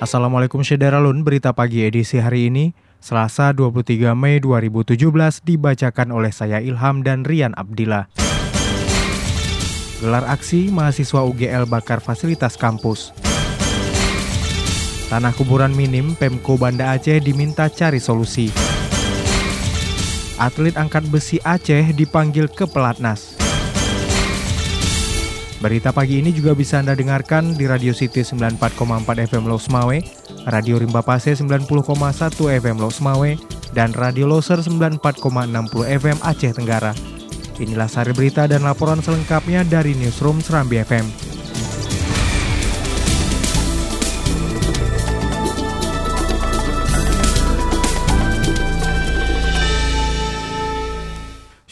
Assalamualaikum Syederalun, berita pagi edisi hari ini, Selasa 23 Mei 2017 dibacakan oleh saya Ilham dan Rian Abdillah. Gelar aksi mahasiswa UGL bakar fasilitas kampus. Tanah kuburan minim, Pemko Banda Aceh diminta cari solusi. Atlet angkat besi Aceh dipanggil ke pelatnas. Berita pagi ini juga bisa Anda dengarkan di Radio City 94,4 FM Los Mawe, Radio Rimba Pase 90,1 FM Los Mawe, dan Radio Loser 94,60 FM Aceh Tenggara. Inilah sari berita dan laporan selengkapnya dari Newsroom Serambi FM.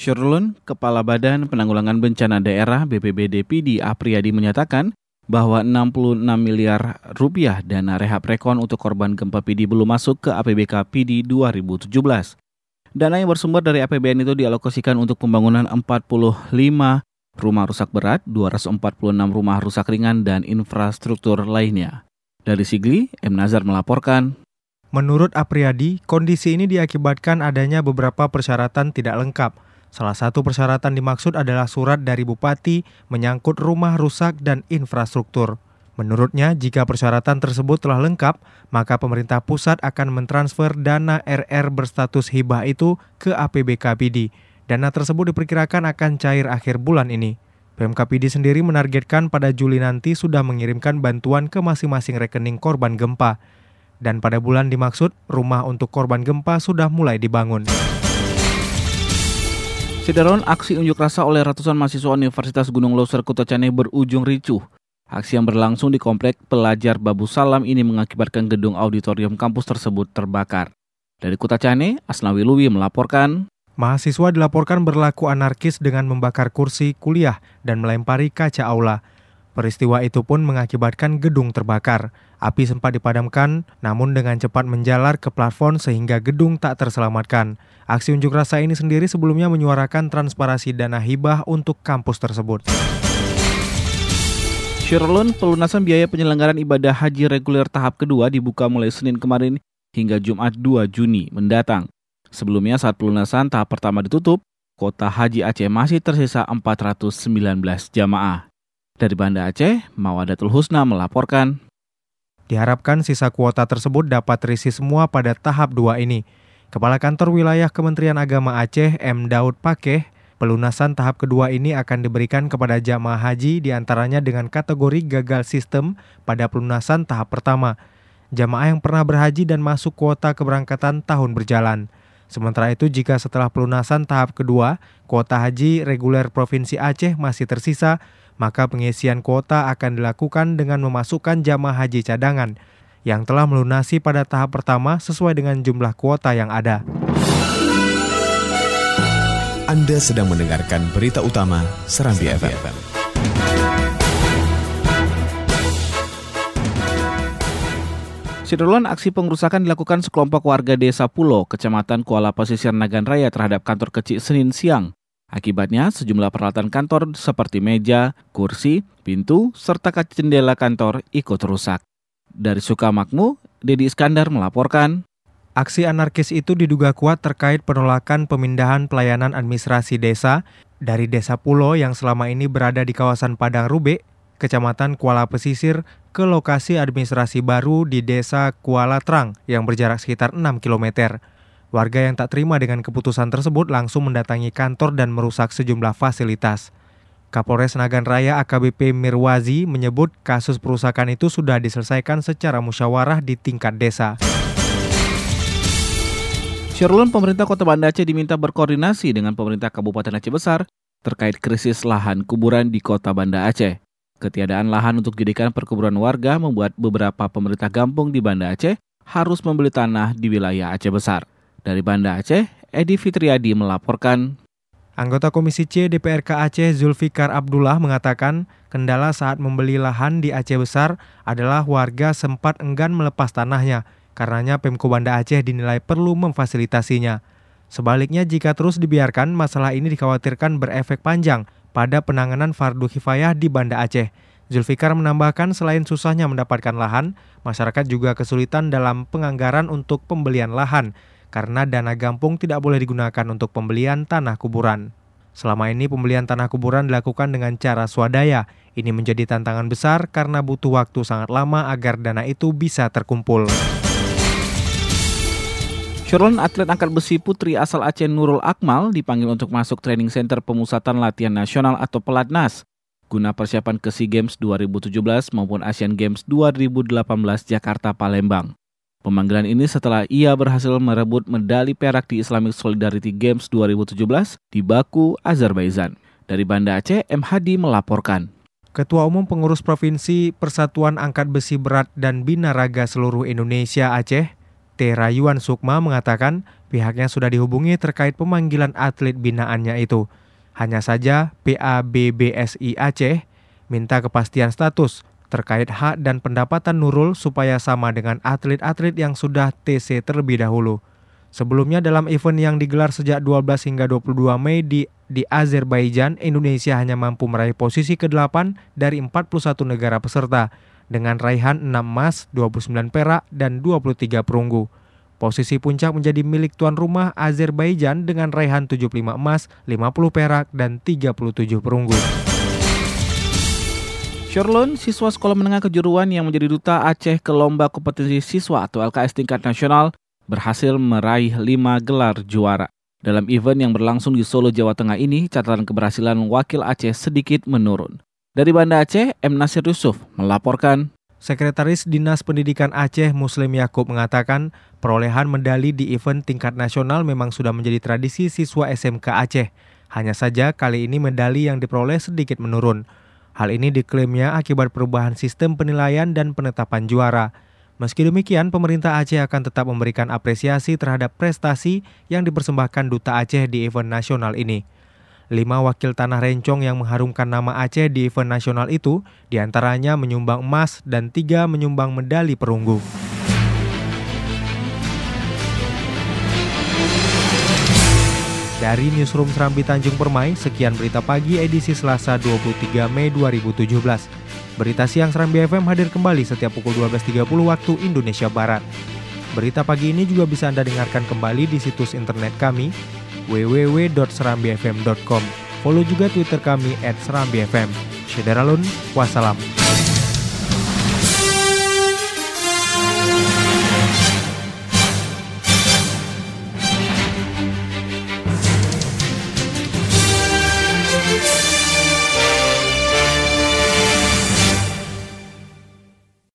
Syurlun, Kepala Badan Penanggulangan Bencana Daerah BPBD PD Apriyadi menyatakan bahwa 66 miliar rupiah dana rehab rekon untuk korban gempa PD belum masuk ke APBK PD 2017. Dana yang bersumber dari APBN itu dialokasikan untuk pembangunan 45 rumah rusak berat, 246 rumah rusak ringan, dan infrastruktur lainnya. Dari Sigli, M. Nazar melaporkan, Menurut Apriyadi, kondisi ini diakibatkan adanya beberapa persyaratan tidak lengkap. Salah satu persyaratan dimaksud adalah surat dari bupati menyangkut rumah rusak dan infrastruktur. Menurutnya, jika persyaratan tersebut telah lengkap, maka pemerintah pusat akan mentransfer dana RR berstatus hibah itu ke APBK PD. Dana tersebut diperkirakan akan cair akhir bulan ini. PMKPD sendiri menargetkan pada Juli nanti sudah mengirimkan bantuan ke masing-masing rekening korban gempa. Dan pada bulan dimaksud, rumah untuk korban gempa sudah mulai dibangun. Sidaron aksi unjuk rasa oleh ratusan mahasiswa Universitas Gunung Loser Kota Cane berujung ricuh. Aksi yang berlangsung di komplek pelajar Babu Salam ini mengakibatkan gedung auditorium kampus tersebut terbakar. Dari Kota Cane, Asnawi Luwi melaporkan, Mahasiswa dilaporkan berlaku anarkis dengan membakar kursi kuliah dan melempari kaca aula. Peristiwa itu pun mengakibatkan gedung terbakar. Api sempat dipadamkan, namun dengan cepat menjalar ke plafon sehingga gedung tak terselamatkan. Aksi unjuk rasa ini sendiri sebelumnya menyuarakan transparasi dana hibah untuk kampus tersebut. Sherlon, pelunasan biaya penyelenggaraan ibadah haji reguler tahap kedua dibuka mulai Senin kemarin hingga Jumat 2 Juni mendatang. Sebelumnya saat pelunasan tahap pertama ditutup, kota haji Aceh masih tersisa 419 jamaah. Dari Banda Aceh, Mawadatul Husna melaporkan. Diharapkan sisa kuota tersebut dapat terisi semua pada tahap 2 ini. Kepala Kantor Wilayah Kementerian Agama Aceh, M. Daud Pakeh, pelunasan tahap kedua ini akan diberikan kepada jamaah haji di antaranya dengan kategori gagal sistem pada pelunasan tahap pertama. Jamaah yang pernah berhaji dan masuk kuota keberangkatan tahun berjalan. Sementara itu, jika setelah pelunasan tahap kedua, kuota haji reguler Provinsi Aceh masih tersisa, maka pengisian kuota akan dilakukan dengan memasukkan jamaah haji cadangan yang telah melunasi pada tahap pertama sesuai dengan jumlah kuota yang ada. Anda sedang mendengarkan berita utama Serambi, FM. FM. Aksi pengrusakan dilakukan sekelompok warga desa Pulo, kecamatan Kuala Pesisir Nagan Raya terhadap kantor kecil Senin siang. Akibatnya, sejumlah peralatan kantor seperti meja, kursi, pintu, serta kaca jendela kantor ikut rusak. Dari Sukamakmu, Dedi Iskandar melaporkan. Aksi anarkis itu diduga kuat terkait penolakan pemindahan pelayanan administrasi desa dari desa Pulo yang selama ini berada di kawasan Padang Rube, Kecamatan Kuala Pesisir, ke lokasi administrasi baru di desa Kuala Trang yang berjarak sekitar 6 km. Warga yang tak terima dengan keputusan tersebut langsung mendatangi kantor dan merusak sejumlah fasilitas. Kapolres Nagan Raya AKBP Mirwazi menyebut kasus perusakan itu sudah diselesaikan secara musyawarah di tingkat desa. Syarulun pemerintah Kota Banda Aceh diminta berkoordinasi dengan pemerintah Kabupaten Aceh Besar terkait krisis lahan kuburan di Kota Banda Aceh. Ketiadaan lahan untuk jadikan perkebunan warga membuat beberapa pemerintah kampung di Banda Aceh harus membeli tanah di wilayah Aceh Besar. Dari Banda Aceh, Edi Fitriadi melaporkan. Anggota Komisi C DPRK Aceh Zulfikar Abdullah mengatakan kendala saat membeli lahan di Aceh Besar adalah warga sempat enggan melepas tanahnya karenanya Pemko Banda Aceh dinilai perlu memfasilitasinya. Sebaliknya jika terus dibiarkan, masalah ini dikhawatirkan berefek panjang pada penanganan fardu kifayah di Banda Aceh. Zulfikar menambahkan selain susahnya mendapatkan lahan, masyarakat juga kesulitan dalam penganggaran untuk pembelian lahan karena dana gampung tidak boleh digunakan untuk pembelian tanah kuburan. Selama ini pembelian tanah kuburan dilakukan dengan cara swadaya. Ini menjadi tantangan besar karena butuh waktu sangat lama agar dana itu bisa terkumpul. Syurlon atlet angkat besi putri asal Aceh Nurul Akmal dipanggil untuk masuk training center pemusatan latihan nasional atau Pelatnas guna persiapan ke SEA Games 2017 maupun Asian Games 2018 Jakarta Palembang. Pemanggilan ini setelah ia berhasil merebut medali perak di Islamic Solidarity Games 2017 di Baku, Azerbaijan. Dari Banda Aceh, M. Hadi melaporkan. Ketua Umum Pengurus Provinsi Persatuan Angkat Besi Berat dan Binaraga Seluruh Indonesia Aceh, T. Rayuan Sukma mengatakan pihaknya sudah dihubungi terkait pemanggilan atlet binaannya itu. Hanya saja PABBSI Aceh minta kepastian status terkait hak dan pendapatan Nurul supaya sama dengan atlet-atlet yang sudah TC terlebih dahulu. Sebelumnya dalam event yang digelar sejak 12 hingga 22 Mei di, di Azerbaijan, Indonesia hanya mampu meraih posisi ke-8 dari 41 negara peserta dengan raihan 6 emas, 29 perak, dan 23 perunggu. Posisi puncak menjadi milik tuan rumah Azerbaijan dengan raihan 75 emas, 50 perak, dan 37 perunggu. Sherlon, siswa sekolah menengah kejuruan yang menjadi duta Aceh ke lomba kompetisi siswa atau LKS tingkat nasional berhasil meraih lima gelar juara. Dalam event yang berlangsung di Solo, Jawa Tengah ini, catatan keberhasilan wakil Aceh sedikit menurun. Dari Banda Aceh, M. Nasir Yusuf melaporkan. Sekretaris Dinas Pendidikan Aceh Muslim Yakub mengatakan perolehan medali di event tingkat nasional memang sudah menjadi tradisi siswa SMK Aceh. Hanya saja kali ini medali yang diperoleh sedikit menurun. Hal ini diklaimnya akibat perubahan sistem penilaian dan penetapan juara. Meski demikian, pemerintah Aceh akan tetap memberikan apresiasi terhadap prestasi yang dipersembahkan Duta Aceh di event nasional ini. Lima wakil tanah rencong yang mengharumkan nama Aceh di event nasional itu di antaranya menyumbang emas dan tiga menyumbang medali perunggu. Dari Newsroom Serambi Tanjung Permai, sekian berita pagi edisi Selasa 23 Mei 2017. Berita siang Serambi FM hadir kembali setiap pukul 12.30 waktu Indonesia Barat. Berita pagi ini juga bisa Anda dengarkan kembali di situs internet kami www.serambifm.com. Follow juga Twitter kami serambifm. Syederalun, wassalam.